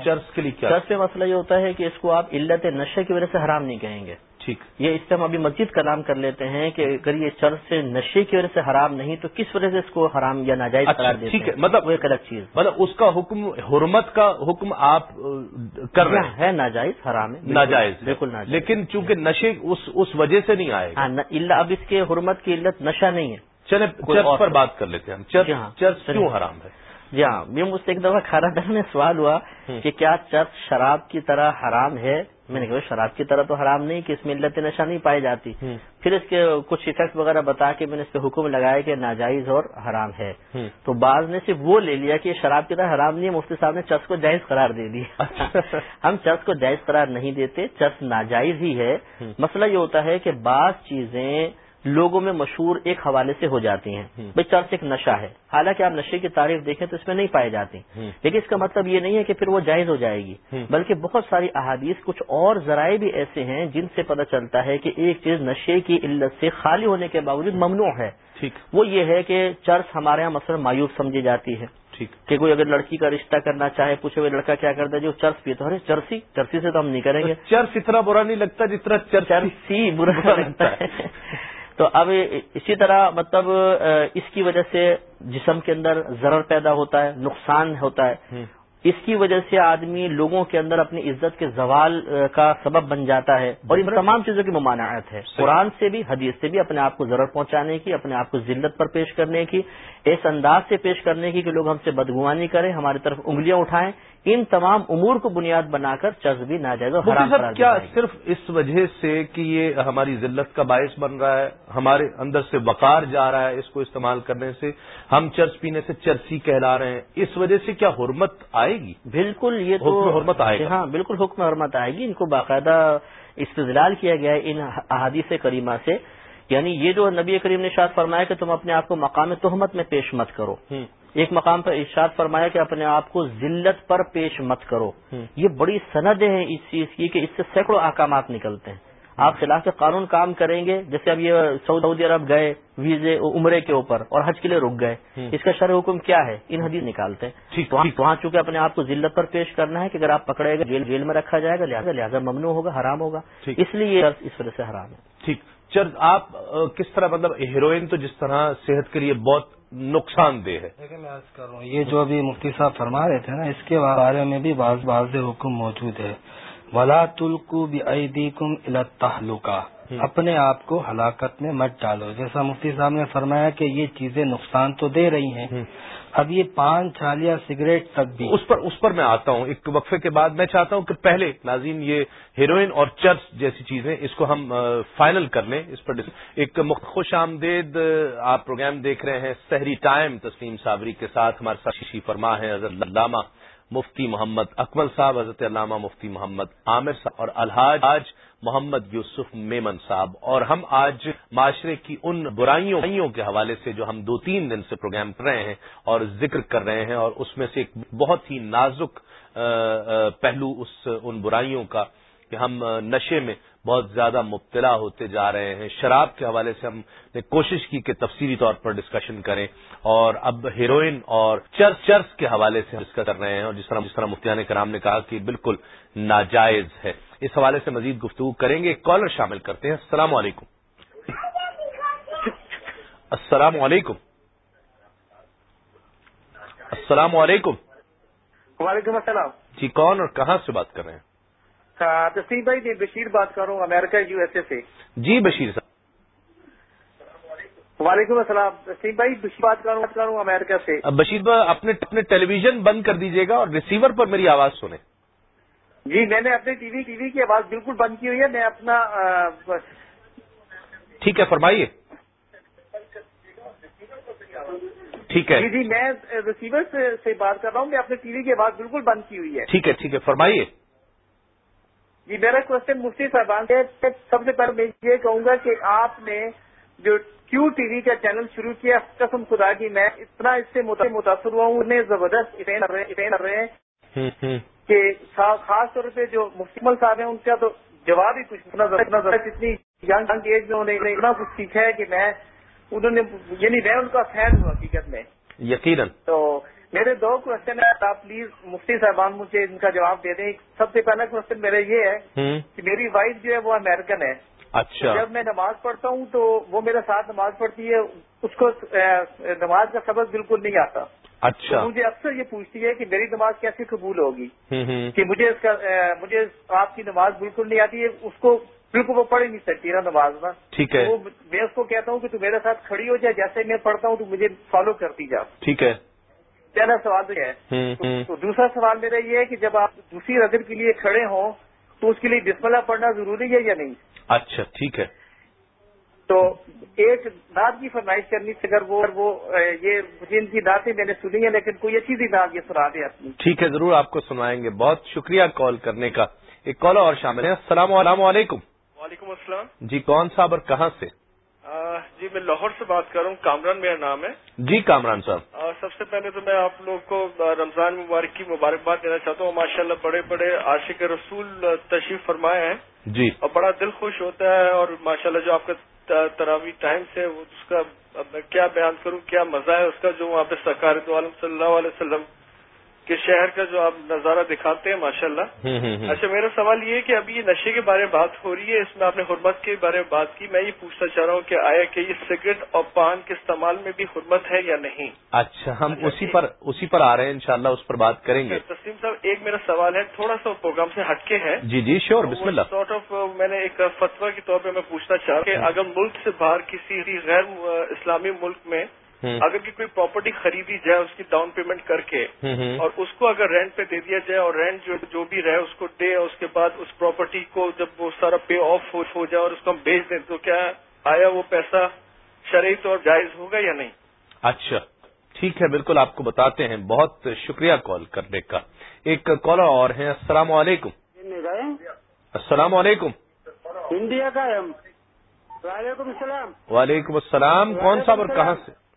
چرس کے لیے کیا چرچ میں مسئلہ یہ ہوتا ہے کہ اس کو آپ علت نشے کی وجہ سے حرام نہیں کہیں گے۔ ٹھیک۔ یہ اس سے ہم ابھی مسجد کا نام کر لیتے ہیں کہ اگر یہ چرچ سے نشے کی وجہ سے حرام نہیں تو کس وجہ سے اس کو حرام یا ناجائز اچھا، قرار دیتے ٹھیک ہے،؟ مطلب- وہ ایک الگ چیز۔ مطلب اس کا حکم حرمت کا حکم آپ کر رہے ہیں۔ ناجائز حرام ہے ناجائز۔ بالکل ناجائز۔ لیکن چونکہ نشے اس وجہ سے نہیں آئے ہاں اللہ اب اس کے حرمت کی علت نشہ نہیں ہے۔ چلے چرچ پر بات کر لیتے ہیں ہم۔ چرچ جی ہاں،۔ کیوں حرام ہے؟ جی ہاں یہ مجھ سے ایک دفعہ کھانا میں سوال ہوا کہ کیا چرچ شراب کی طرح حرام ہے؟ میں نے کہا شراب کی طرح تو حرام نہیں کہ اس میں علت نشہ نہیں پائی جاتی۔ پھر اس کے کچھ افیکٹ وغیرہ بتا کے میں نے اس پہ حکم لگایا کہ ناجائز اور حرام ہے۔ تو بعض نے صرف وہ لے لیا کہ شراب کی طرح حرام نہیں ہے مفتی صاحب نے چرچ کو جائز قرار دے دی۔ <laughs> ہم چرچ کو جائز قرار نہیں دیتے چرچ ناجائز ہی ہے۔ مسئلہ یہ ہوتا ہے کہ بعض چیزیں لوگوں میں مشہور ایک حوالے سے ہو جاتی ہیں۔ بھائی چرچ ایک نشہ ہے۔ حالانکہ آپ نشے کی تعریف دیکھیں تو اس میں نہیں پائی جاتی لیکن اس کا مطلب یہ نہیں ہے کہ پھر وہ جائز ہو جائے گی۔ بلکہ بہت ساری احادیث کچھ اور ذرائع بھی ایسے ہیں جن سے پتہ چلتا ہے کہ ایک چیز نشے کی علت سے خالی ہونے کے باوجود ممنوع ہے۔ وہ یہ ہے کہ چرچ ہمارے یہاں مثلا مایوس سمجھی جاتی ہے۔ کہ کوئی اگر لڑکی کا رشتہ کرنا چاہے پوچھے ہوئے لڑکا کیا کرتا ہے جو چرس پیتا ارے چرسی؟ چرسی سے تو ہم نہیں کریں گے۔ چرس اتنا برا نہیں لگتا طرح چرسی برا لگتا ہے۔ تو اب اسی طرح مطلب اس کی وجہ سے جسم کے اندر ضرر پیدا ہوتا ہے نقصان ہوتا ہے۔ اس کی وجہ سے آدمی لوگوں کے اندر اپنی عزت کے زوال کا سبب بن جاتا ہے۔ اور ان تمام چیزوں کی ممانعت ہے۔ قرآن سے بھی حدیث سے بھی اپنے آپ کو ضرر پہنچانے کی اپنے آپ کو ذلت پر پیش کرنے کی اس انداز سے پیش کرنے کی کہ لوگ ہم سے بدگوانی کریں ہماری طرف انگلیاں اٹھائیں۔ ان تمام امور کو بنیاد بنا کر چرچ بھی ناجائز اور کیا صرف اس وجہ سے کہ یہ ہماری ذلت کا باعث بن رہا ہے ہمارے اندر سے وقار جا رہا ہے اس کو استعمال کرنے سے ہم چرچ پینے سے چرسی کہلا رہے ہیں اس وجہ سے کیا حرمت آئے گی؟ بالکل یہ تو حرمت آئے گی ہاں بالکل حکم حرمت آئے گی۔ ان کو باقاعدہ استدلال کیا گیا ہے ان احادیث کریمہ سے۔ یعنی یہ جو نبی کریم نے شاد فرمایا کہ تم اپنے آپ کو مقام تہمت میں پیش مت کرو۔ ایک مقام پر ارشاد فرمایا کہ اپنے آپ کو ذلت پر پیش مت کرو۔ یہ بڑی سندیں ہیں اس چیز کی کہ اس سے سینکڑوں احکامات نکلتے ہیں۔ آپ خلاف قانون کام کریں گے جیسے اب یہ سعودی عرب گئے ویزے عمرے کے اوپر اور حج کے لیے رک گئے۔ اس کا شرح حکم کیا ہے؟ ان حدیث نکالتے ہیں۔ وہاں چونکہ اپنے آپ کو ذلت پر پیش کرنا ہے کہ اگر آپ پکڑے گا جیل جیل میں رکھا جائے گا لہٰذا لہٰذا ممنوع ہوگا حرام ہوگا۔ اس لیے یہ اس وجہ سے حرام ہے۔ ٹھیک۔ چرچ آپ کس طرح مطلب ہیروئن تو جس طرح صحت کے لیے بہت نقصان دہ ہے۔ میں کر رہا ہوں یہ جو ابھی مفتی صاحب فرما رہے تھے نا اس کے بارے میں بھی بعض بعض حکم موجود ہے۔ ولا تلکو بھی کم التحلقہ۔ اپنے آپ کو ہلاکت میں مت ڈالو۔ جیسا مفتی صاحب نے فرمایا کہ یہ چیزیں نقصان تو دے رہی ہیں اب یہ پان چھالیا سگریٹ تک بھی۔ اس پر اس پر میں آتا ہوں۔ ایک وقفے کے بعد میں چاہتا ہوں کہ پہلے ناظرین یہ ہیروئن اور چرچ جیسی چیزیں، اس کو ہم فائنل کر لیں۔ اس پر ایک خوش آمدید آپ پروگرام دیکھ رہے ہیں سحری ٹائم، تسلیم صابری کے ساتھ ہمارے ساتھ شیشی فرما ہے حضرت علامہ مفتی محمد اکمل صاحب، حضرت علامہ مفتی محمد عامر صاحب اور الحاج آج محمد یوسف میمن صاحب۔ اور ہم آج معاشرے کی ان برائیوں کے حوالے سے جو ہم دو تین دن سے پروگرام کر رہے ہیں اور ذکر کر رہے ہیں اور اس میں سے ایک بہت ہی نازک پہلو اس ان برائیوں کا کہ ہم نشے میں بہت زیادہ مبتلا ہوتے جا رہے ہیں۔ شراب کے حوالے سے ہم نے کوشش کی کہ تفصیلی طور پر ڈسکشن کریں اور اب ہیروئن اور چرس چرس کے حوالے سے ڈسکس کر رہے ہیں اور جس طرح جس طرح مفتیان کرام نے کہا کہ بالکل ناجائز ہے۔ اس حوالے سے مزید گفتگو کریں گے کالر شامل کرتے ہیں۔ السلام علیکم۔ السلام علیکم۔ السلام علیکم۔ وعلیکم السلام۔ جی کون اور کہاں سے بات کر رہے ہیں؟ تسیم بھائی میں بشیر بات کر رہا ہوں امریکہ یو ایس اے سے۔ جی بشیر صاحب۔ وعلیکم السلام تسیم بھائی بشیر بات کر رہا ہوں امریکہ سے۔ بشیر بھائی اپنے اپنے ٹیلی ویژن بند کر دیجیے گا اور ریسیور پر میری آواز سنیں۔ جی میں نے اپنے ٹی وی ٹی وی کی آواز بالکل بند کی ہوئی ہے میں اپنا ٹھیک ہے فرمائیے۔ ٹھیک ہے۔ جی جی میں ریسیور سے بات کر رہا ہوں میں اپنے ٹی وی کی آواز بالکل بند کی ہوئی ہے۔ ٹھیک ہے ٹھیک ہے فرمائیے۔ جی میرا کوشچن مفتی صاحبان سے سب سے پہلے میں یہ کہوں گا کہ آپ نے جو کیو ٹی وی کا چینل شروع کیا قسم خدا کی میں اتنا اس سے متاثر ہوا ہوں انہیں زبردست کر رہے ہیں کہ خاص طور پہ جو مفتی صاحب ہیں ان کا تو جواب ہی کچھ اتنا اتنی ینگ ایج میں انہوں نے اتنا کچھ سیکھا ہے کہ میں انہوں نے یعنی میں ان کا فین ہوں حقیقت میں۔ یقیناً۔ تو میرے دو کوشچن ہیں۔ آپ پلیز مفتی صاحبان مجھے ان کا جواب دے دیں۔ سب سے پہلا کوشچن میرا یہ ہے کہ میری وائف جو ہے وہ امیرکن ہے۔ اچھا۔ جب میں نماز پڑھتا ہوں تو وہ میرے ساتھ نماز پڑھتی ہے۔ اس کو نماز کا سبق بالکل نہیں آتا۔ اچھا۔ مجھے اکثر یہ پوچھتی ہے کہ میری نماز کیسے قبول ہوگی؟ کہ مجھے اس کا مجھے آپ کی نماز بالکل نہیں آتی ہے۔ اس کو بالکل وہ پڑھ ہی نہیں سکتی نا نماز میں۔ ٹھیک ہے۔ میں اس کو کہتا ہوں کہ تو میرے ساتھ کھڑی ہو جائے۔ جیسے میں پڑھتا ہوں تو مجھے فالو کرتی جا۔ ٹھیک ہے۔ پہلا سوال تو یہ ہے۔ تو دوسرا سوال میرا یہ ہے کہ جب آپ دوسری نظر کے لیے کھڑے ہوں تو اس کے لیے بسم اللہ پڑھنا ضروری ہے یا نہیں؟ اچھا ٹھیک ہے۔ تو ایک نعت کی فرمائش کرنی تھی اگر وہ وہ یہ ان کی داتیں میں نے سنی ہیں لیکن کوئی اچھی سی نعت یہ سنا دیں اپنی۔ ٹھیک ہے ضرور آپ کو سنائیں گے۔ بہت شکریہ کال کرنے کا۔ ایک کال اور شامل ہے۔ السلام علیکم۔ وعلیکم السلام۔ جی کون صاحب اور کہاں سے؟ جی میں لاہور سے بات کر رہا ہوں کامران میرا نام ہے۔ جی کامران صاحب۔ سب سے پہلے تو میں آپ لوگ کو رمضان مبارک کی مبارکباد دینا چاہتا ہوں۔ ماشاء اللہ بڑے بڑے عاشق رسول تشریف فرمائے ہیں۔ جی۔ اور بڑا دل خوش ہوتا ہے اور ماشاء اللہ جو آپ کا تراوی ٹائم سے اس کا کیا بیان کروں کیا مزہ ہے اس کا جو وہاں پہ سکارت عالم صلی اللہ علیہ وسلم کہ شہر کا جو آپ نظارہ دکھاتے ہیں ماشاء اللہ اچھا میرا سوال یہ ہے کہ ابھی یہ نشے کے بارے میں بات ہو رہی ہے اس میں آپ نے حرمت کے بارے میں بات کی میں یہ پوچھنا چاہ رہا ہوں کہ آیا کہ یہ سگریٹ اور پان کے استعمال میں بھی حرمت ہے یا نہیں؟ اچھا ہم اچھا، اسی پر اسی پر آ رہے ہیں انشاءاللہ اس پر بات کریں گے۔ اچھا، تسلیم صاحب ایک میرا سوال ہے تھوڑا سا پروگرام سے ہٹ کے ہے۔ جی جی شیور بسم اللہ۔ سارٹ آف میں نے ایک فتوا کے طور پہ میں پوچھنا چاہ رہا ہوں کہ اگر ملک سے باہر کسی غیر اسلامی ملک میں اگر کی کوئی پراپرٹی خریدی جائے اس کی ڈاؤن پیمنٹ کر کے اور اس کو اگر رینٹ پہ دے دیا جائے اور رینٹ جو جو بھی رہے اس کو دے اور اس کے بعد اس پراپرٹی کو جب وہ سارا پے آف ہو جائے اور اس کو ہم بیچ دیں تو کیا آیا وہ پیسہ شرعی طور جائز ہوگا یا نہیں؟ اچھا۔ ٹھیک ہے بالکل آپ کو بتاتے ہیں۔ بہت شکریہ کال کرنے کا۔ ایک کالر اور ہیں۔ السلام علیکم۔ السلام علیکم۔ انڈیا کا وعلیکم السلام۔ وعلیکم السلام۔ کون صاحب اور کہاں سے؟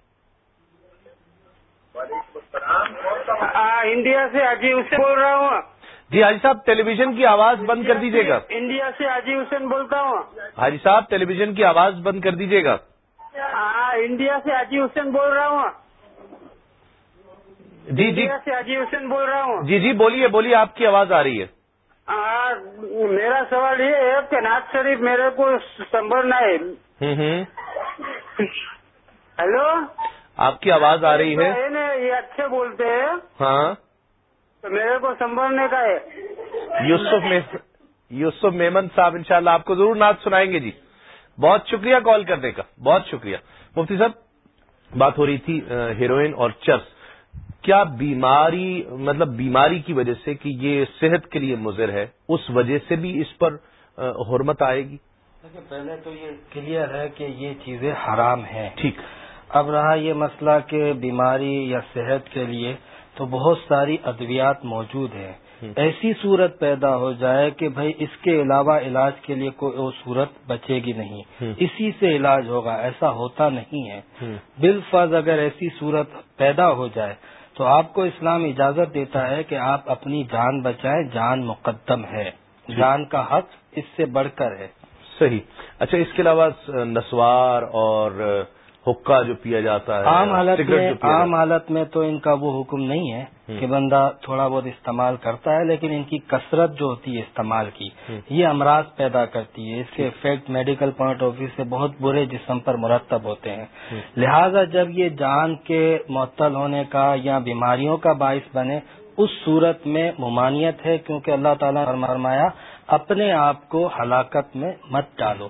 انڈیا سے حاجی حسین بول رہا ہوں۔ جی حاجی صاحب ٹیلی ویژن کی آواز بند کر دیجیے گا۔ انڈیا سے حاجی حسین بولتا ہوں۔ حاجی صاحب ٹیلی ویژن کی آواز بند کر دیجیے گا۔ ہاں انڈیا سے حاجی حسین بول رہا ہوں۔ جی جی۔ سے حاجی حسین بول رہا ہوں۔ جی جی بولیے بولیے آپ کی آواز آ رہی ہے۔ میرا سوال یہ ہے کہ ناز شریف میرے کو سنبھلنا ہے ہیلو آپ کی آواز آ رہی ہے؟ یہ اچھے بولتے ہیں۔ ہاں۔ تو میرے کو سنبھلنے کا ہے۔ یوسف یوسف میمن صاحب انشاءاللہ شاء آپ کو ضرور نعت سنائیں گے جی۔ بہت شکریہ کال کرنے کا۔ بہت شکریہ۔ مفتی صاحب بات ہو رہی تھی ہیروئن اور چرس۔ کیا بیماری مطلب بیماری کی وجہ سے کہ یہ صحت کے لیے مضر ہے اس وجہ سے بھی اس پر حرمت آئے گی؟ پہلے تو یہ کلیئر ہے کہ یہ چیزیں حرام ہیں۔ ٹھیک۔ اب رہا یہ مسئلہ کہ بیماری یا صحت کے لیے تو بہت ساری ادویات موجود ہیں۔ ایسی صورت پیدا ہو جائے کہ بھائی اس کے علاوہ علاج کے لیے کوئی صورت بچے گی نہیں۔ اسی سے علاج ہوگا ایسا ہوتا نہیں ہے۔ بالفظ اگر ایسی صورت پیدا ہو جائے تو آپ کو اسلام اجازت دیتا ہے کہ آپ اپنی جان بچائیں جان مقدم ہے۔ جان کا حق اس سے بڑھ کر ہے۔ صحیح۔ اچھا اس کے علاوہ نسوار اور حکا جو پیا جاتا ہے عام حالت میں عام حالت میں تو ان کا وہ حکم نہیں ہے کہ بندہ تھوڑا بہت استعمال کرتا ہے لیکن ان کی کثرت جو ہوتی ہے استعمال کی یہ امراض پیدا کرتی ہے۔ اس کے effect medical point of view سے بہت برے جسم پر مرتب ہوتے ہیں۔ لہذا جب یہ جان کے معطل ہونے کا یا بیماریوں کا باعث بنے اس صورت میں ممانعت ہے کیونکہ اللہ تعالیٰ فرمایا اپنے آپ کو ہلاکت میں مت ڈالو۔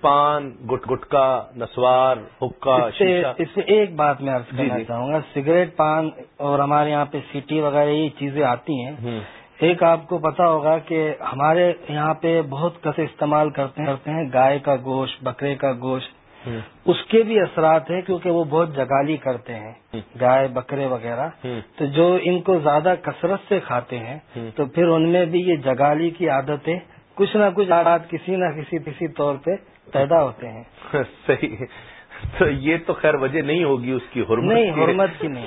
پان گٹ گٹکا نسوار حکا اس سے ایک بات میں عرض کرنا جی، جی۔ چاہوں گا سگریٹ پان اور ہمارے یہاں پہ سیٹی وغیرہ یہ چیزیں آتی ہیں۔ ایک آپ کو پتا ہوگا کہ ہمارے یہاں پہ بہت کسے استعمال کرتے ہیں گائے کا گوشت بکرے کا گوشت اس کے بھی اثرات ہیں کیونکہ وہ بہت جگالی کرتے ہیں گائے بکرے وغیرہ۔ تو جو ان کو زیادہ کثرت سے کھاتے ہیں تو پھر ان میں بھی یہ جگالی کی عادتیں کچھ نہ کچھ آرات کسی نہ کسی کسی طور پہ پیدا ہوتے ہیں۔ <laughs> صحیح۔ تو یہ تو خیر وجہ نہیں ہوگی اس کی حرمت نہیں حرمت کی نہیں۔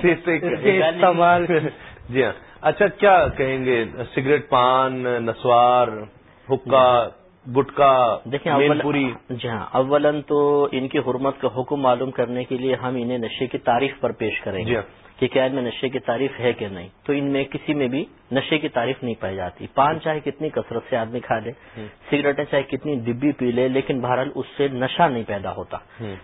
استعمال <laughs> جی ہاں۔ اچھا کیا کہیں گے؟ سگریٹ پان نسوار حکا گٹکا دیکھیں پوری۔ جی ہاں اولن تو ان کی حرمت کا حکم معلوم کرنے کے لیے ہم انہیں نشے کی تعریف پر پیش کریں گے جی ہاں۔ کہ کیا ان میں نشے کی تعریف ہے کہ نہیں۔ تو ان میں کسی میں بھی نشے کی تعریف نہیں پائی جاتی۔ پان چاہے کتنی کثرت سے آدمی کھا لے سگریٹیں چاہے کتنی ڈبی پی لے لیکن بہرحال اس سے نشہ نہیں پیدا ہوتا۔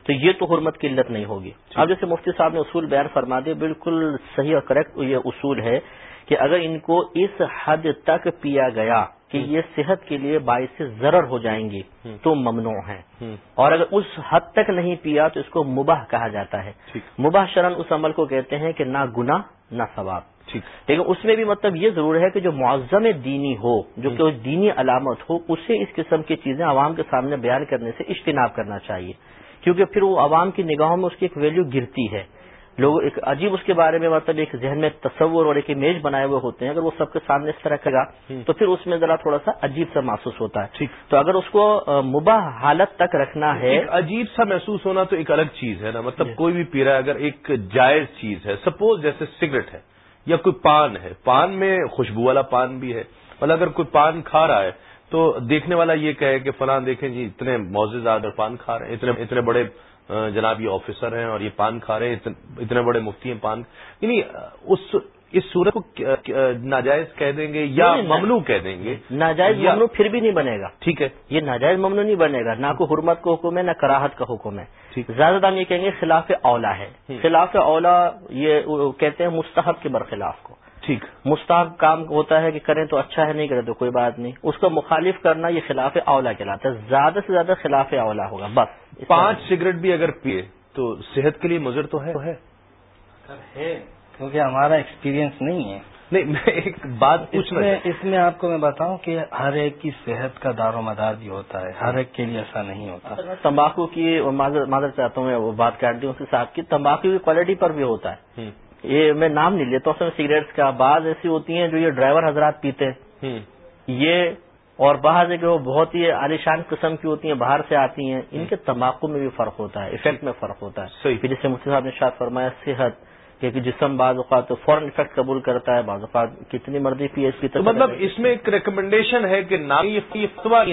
تو یہ تو حرمت کی علت نہیں ہوگی۔ اب جیسے مفتی صاحب نے اصول بیان فرما دیا بالکل صحیح اور کریکٹ یہ اصول ہے کہ اگر ان کو اس حد تک پیا گیا کہ یہ صحت کے لیے باعث سے ضرر ہو جائیں گی تو ممنوع ہیں۔ اور اگر اس حد تک نہیں پیا تو اس کو مباح کہا جاتا ہے۔ مباح شرن اس عمل کو کہتے ہیں کہ نہ گنا نہ ثواب۔ لیکن اس میں بھی مطلب یہ ضرور ہے کہ جو معظم دینی ہو جو کہ دینی علامت ہو اسے اس قسم کی چیزیں عوام کے سامنے بیان کرنے سے اجتناب کرنا چاہیے۔ کیونکہ پھر وہ عوام کی نگاہوں میں اس کی ایک ویلیو گرتی ہے۔ لوگ ایک عجیب اس کے بارے میں مطلب ایک ذہن میں تصور اور ایک امیج بنائے ہوئے ہوتے ہیں اگر وہ سب کے سامنے اس طرح کرے گا تو پھر اس میں ذرا تھوڑا سا عجیب سا محسوس ہوتا ہے۔ تو اگر اس کو مباح حالت تک رکھنا ہے۔ عجیب سا محسوس ہونا تو ایک الگ چیز ہے نا۔ مطلب کوئی بھی پی رہا ہے اگر ایک جائز چیز ہے سپوز جیسے سگریٹ ہے یا کوئی پان ہے۔ پان میں خوشبو والا پان بھی ہے۔ مطلب اگر کوئی پان کھا رہا ہے تو دیکھنے والا یہ کہے کہ فلان دیکھیں جی اتنے موزے زیادہ پان کھا رہے ہیں اتنے اتنے بڑے جناب یہ آفیسر ہیں اور یہ پان کھا رہے ہیں اتنے بڑے مفتی ہیں پان۔ یعنی اس اس صورت کو ناجائز کہہ دیں گے یا ممنوع کہہ دیں گے؟ ناجائز ممنوع پھر بھی نہیں بنے گا۔ ٹھیک ہے۔ یہ ناجائز ممنوع نہیں بنے گا نہ کوئی حرمت کا حکم ہے نہ کراہت کا حکم ہے۔ زیادہ دام یہ کہیں گے خلاف اولا ہے۔ خلاف اولا یہ کہتے ہیں مستحب کے برخلاف کو۔ ٹھیک۔ مستحب کام ہوتا ہے کہ کریں تو اچھا ہے نہیں کریں تو کوئی بات نہیں۔ اس کو مخالف کرنا یہ خلاف اولا کہلاتا ہے۔ زیادہ سے زیادہ خلاف اولا ہوگا بس۔ پانچ سگریٹ بھی اگر پیے تو صحت کے لیے مضر تو ہے؟ کیونکہ ہمارا ایکسپیرینس نہیں ہے۔ نہیں میں ایک بات اس میں اس میں آپ کو میں بتاؤں کہ ہر ایک کی صحت کا دار و مدار بھی ہوتا ہے۔ ہر ایک کے لیے ایسا نہیں ہوتا۔ تمباکو کی معذر چاہتا ہوں وہ بات کر دوں صاحب کی تمباکو کی کوالٹی پر بھی ہوتا ہے۔ یہ میں نام نہیں لیتا ہوں سگریٹس کا بعض ایسی ہوتی ہیں جو یہ ڈرائیور حضرات پیتے ہیں۔ یہ اور باہر سے کہ وہ بہت ہی عالیشان قسم کی ہوتی ہیں باہر سے آتی ہیں۔ ان کے تمباکو میں بھی فرق ہوتا ہے افیکٹ میں فرق ہوتا ہے۔ پھر جسے مفتی صاحب نے شاید فرمایا صحت کہ جسم بعض اوقات فوراً افیکٹ قبول کرتا ہے بعض اوقات کتنی مرضی پی ایس کی مطلب اس میں ایک ریکمنڈیشن ہے کہ نہ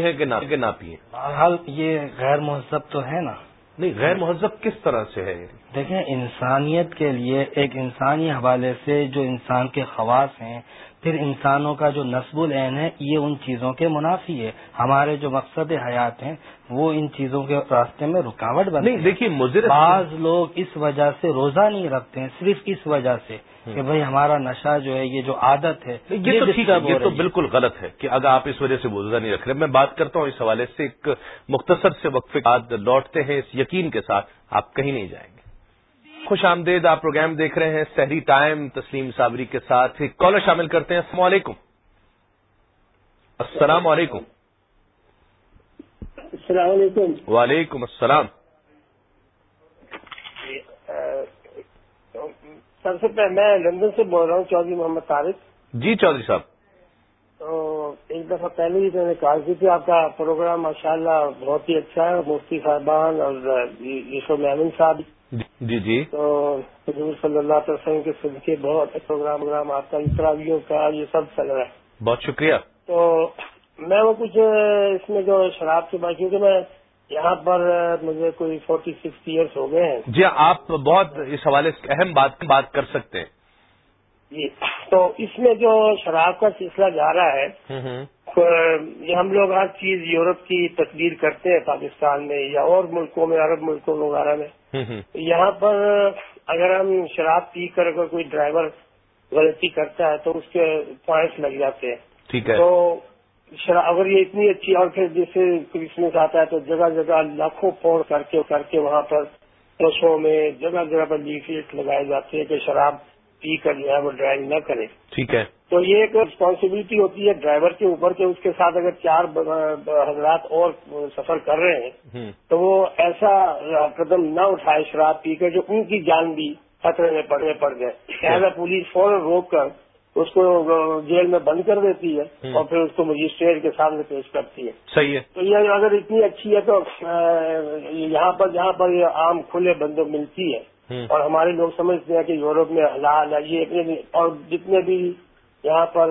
ہے کہ نہ پیے بہرحال یہ غیر مہذب تو ہے نا۔ نہیں، غیر مہذب کس طرح سے ہے دیکھیں، انسانیت کے لیے ایک انسانی حوالے سے جو انسان کے خواص ہیں پھر انسانوں کا جو نصب العین ہے یہ ان چیزوں کے منافی ہے۔ ہمارے جو مقصد حیات ہیں وہ ان چیزوں کے راستے میں رکاوٹ بنے دیکھیے مجھے بعض لوگ اس وجہ سے روزہ نہیں رکھتے ہیں صرف اس وجہ سے کہ بھائی ہمارا نشہ جو ہے یہ جو عادت ہے یہ تو ٹھیک ہے یہ تو بالکل غلط ہے کہ اگر آپ اس وجہ سے روزہ نہیں رکھ رہے میں بات کرتا ہوں اس حوالے سے ایک مختصر سے وقفے بعد لوٹتے ہیں اس یقین کے ساتھ آپ کہیں نہیں جائیں گے۔ خوش آمدید آپ پروگرام دیکھ رہے ہیں سحری ٹائم تسلیم صابری کے ساتھ ایک کالر شامل کرتے ہیں۔ السلام علیکم۔ السلام علیکم۔ السلام علیکم۔ وعلیکم السلام۔ سب سے پہلے میں لندن سے بول رہا ہوں چودھری محمد طارق۔ جی چودھری صاحب۔ تو ایک دفعہ پہلے ہی میں نے کال کی تھی آپ کا پروگرام ماشاء اللہ بہت ہی اچھا ہے مفتی صاحبان اور یوسف میمن صاحب۔ جی جی۔ تو حضور صلی اللہ علیہ وسلم کے کے بہت پروگرام وغیرہ آپ کا انتراویوں کا یہ سب چل رہا ہے۔ بہت شکریہ۔ تو میں وہ کچھ اس میں جو شراب کے بات کیونکہ میں یہاں پر مجھے کوئی فورٹی سکس ایئرس ہو گئے ہیں۔ جی آپ بہت اس حوالے سے اہم بات بات کر سکتے ہیں۔ جی تو اس میں جو شراب کا سلسلہ جا رہا ہے یہ ہم لوگ ہر چیز یورپ کی تصویر کرتے ہیں پاکستان میں یا اور ملکوں میں عرب ملکوں وغیرہ میں۔ یہاں پر اگر ہم شراب پی کر اگر کوئی ڈرائیور غلطی کرتا ہے تو اس کے پوائنٹس لگ جاتے ہیں۔ ٹھیک ہے۔ تو اگر یہ اتنی اچھی اور پھر جیسے کرسمس آتا ہے تو جگہ جگہ لاکھوں پور کر کے کر کے وہاں پر رسوں میں جگہ جگہ پر لیفلیٹ لگائے جاتے ہیں کہ شراب پی کر جو ہے وہ ڈرائیونگ نہ کرے۔ ٹھیک ہے۔ تو یہ ایک ریسپانسبلٹی ہوتی ہے ڈرائیور کے اوپر کہ اس کے ساتھ اگر چار حضرات اور سفر کر رہے ہیں تو وہ ایسا قدم نہ اٹھائے شراب پی کر جو ان کی جان بھی خطرے میں پڑنے پڑ گئے لہٰذا پولیس فوراً روک کر اس کو جیل میں بند کر دیتی ہے اور پھر اس کو مجسٹریٹ کے سامنے پیش کرتی ہے۔ صحیح ہے۔ تو یہ اگر اتنی اچھی ہے تو یہاں پر جہاں پر یہ عام کھلے بندوں ملتی ہے اور ہمارے لوگ سمجھتے ہیں کہ یورپ میں حلال ہے یہ اور جتنے بھی یہاں پر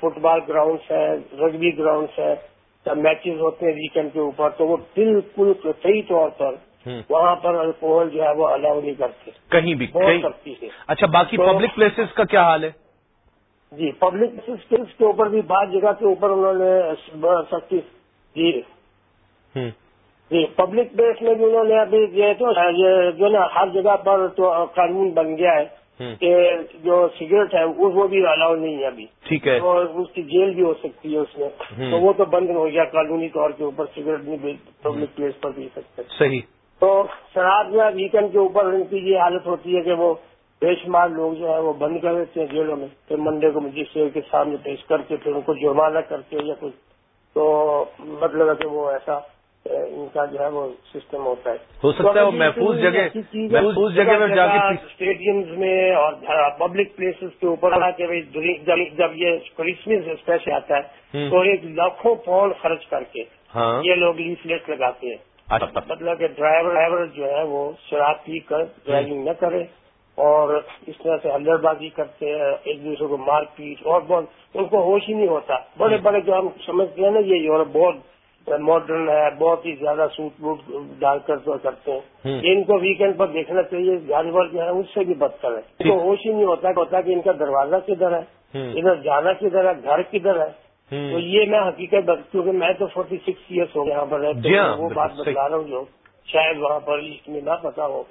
فٹ بال گراؤنڈس ہیں رگبی گراؤنڈس ہیں جب میچز ہوتے ہیں ویکینڈ کے اوپر تو وہ بالکل صحیح طور پر وہاں پر الکوہل جو ہے وہ الاؤ نہیں کرتے۔ کہیں بھی سختی سے اچھا باقی پبلک پلیسز کا کیا حال ہے؟ جی پبلک پلیسز کے اوپر بھی بعض جگہ کے اوپر انہوں نے سختی جی۔ جی پبلک پلیس میں بھی انہوں نے ابھی یہ تو جو نا ہر جگہ پر تو قانون بن گیا ہے۔ کہ جو سگریٹ ہے وہ بھی الاؤ نہیں ہے ابھی۔ ٹھیک ہے۔ اور اس کی جیل بھی ہو سکتی ہے اس میں۔ تو وہ تو بند ہو گیا قانونی طور کے اوپر سگریٹ نہیں پبلک پلیس پر پی سکتے صحیح۔ تو شراب یا ویکینڈ کے اوپر ان کی یہ حالت ہوتی ہے کہ وہ بے شمار لوگ جو ہے وہ بند کر دیتے ہیں جیلوں میں۔ پھر منڈے کو مجسٹریٹ کے سامنے پیش کر کے پھر ان کو جرمانہ کرتے یا کچھ۔ تو مطلب ہے کہ وہ ایسا ان کا جو ہے وہ سسٹم ہوتا ہے۔ ہو سکتا ہے وہ محفوظ جگہ محفوظ جگہ میں جا کے اسٹیڈیمز میں اور پبلک پلیسز کے اوپر جب یہ کرسمس اسپیشل آتا ہے تو ایک لاکھوں پاؤنڈ خرچ کر کے یہ لوگ لیفلیٹ لگاتے ہیں۔ مطلب کہ ڈرائیور ڈرائیور جو ہے وہ شراب پی کر ڈرائیونگ نہ کرے اور اس طرح سے ہلر بازی کرتے ہیں ایک دوسرے کو مار پیٹ اور بہت ان کو ہوش ہی نہیں ہوتا۔ بڑے بڑے جو ہم سمجھتے ہیں نا یہ یورپ بہت ماڈرن ہے بہت ہی زیادہ سوٹ بوٹ ڈال کر تو کرتے ہیں۔ ان کو ویکینڈ پر دیکھنا چاہیے جانور جو ہے اس سے بھی بدتر ہے۔ کو ہوش ہی نہیں ہوتا ہوتا کہ ان کا دروازہ کدھر ہے ادھر جانا کدھر ہے گھر کدھر ہے۔ تو یہ میں حقیقت کیونکہ میں تو فورٹی سکس ایئرس ہوں یہاں پر وہ بات بتا رہا ہوں جو شاید وہاں پر اس میں نہ پتا ہو۔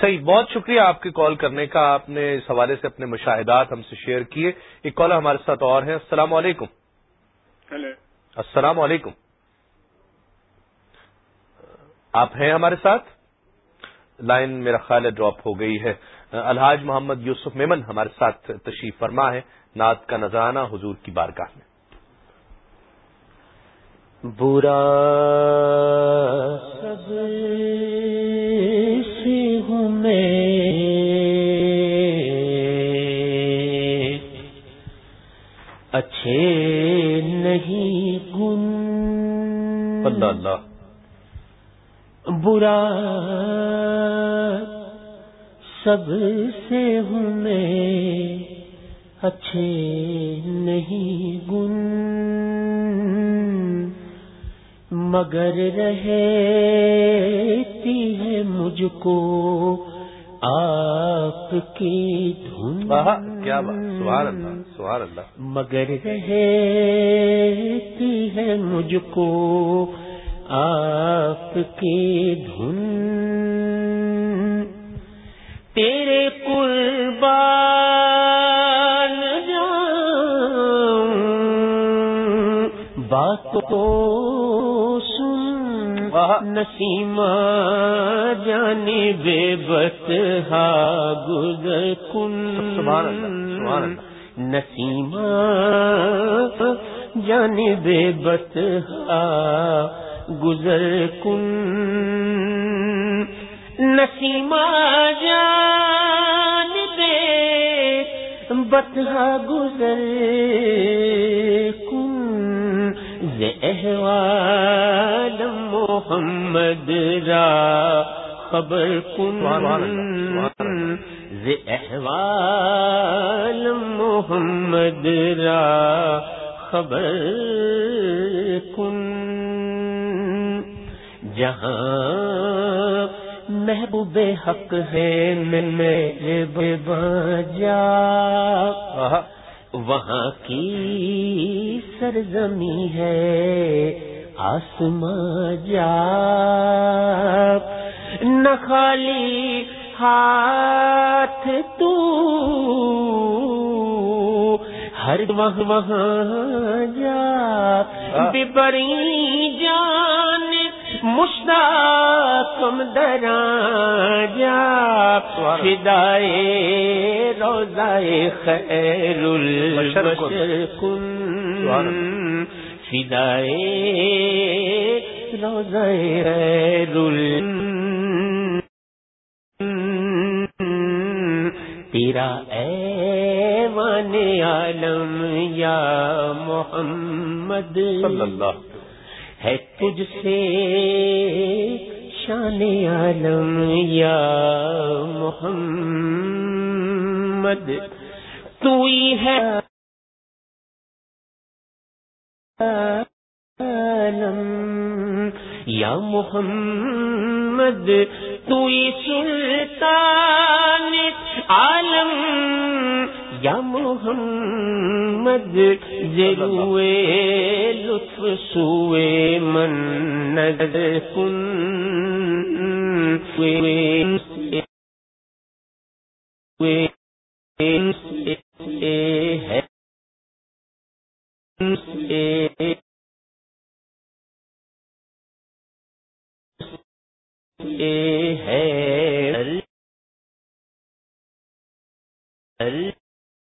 صحیح بہت شکریہ آپ کے کال کرنے کا۔ آپ نے اس حوالے سے اپنے مشاہدات ہم سے شیئر کیے۔ ایک کالر ہمارے ساتھ اور ہیں۔ السلام علیکم۔ ہیلو۔ السلام علیکم۔ آپ ہیں ہمارے ساتھ؟ لائن میرا خیال ہے ڈراپ ہو گئی ہے۔ الحاج محمد یوسف میمن ہمارے ساتھ تشریف فرما ہے۔ نعت کا نذرانہ حضور کی بارگاہ میں۔ برا سب ہوں میں اچھے نہیں اللہ اللہ۔ برا سب سے ہوں میں اچھے نہیں گن مگر رہتی ہے مجھ کو آپ کی دھن۔ کیا بات سوار اللہ سوار اللہ۔ مگر رہتی ہے مجھ کو آپ کی دھن۔ تیرے قربان جاؤں بات تو سن نسیم جانے بے بت ہا گزر کن۔ نسیم جانے بے بت ہا گزر کن۔ نسیما جان دے بتہ گزر کن۔ زہوال محمد را خبر کن۔ زہوال محمد را خبر کن۔ جہاں محبوب حق ہے میرے بجا۔ وہاں کی سرزمی ہے آسماں جا۔ نہ خالی ہاتھ تو ہر وہاں جا۔ بری جان مشتاقم درا جا فدائے روزائے خیر البشر کن۔ فدائے روزائے خیر تیرا اے ون عالم یا محمد۔ صلی اللہ ہے تجھ سے شان عالم یا محمد؟ تو ہی ہے عالم یا محمد؟ تو ہی سلطان عالم یا محمد زروے لطف سوئے من نظر کن ہے۔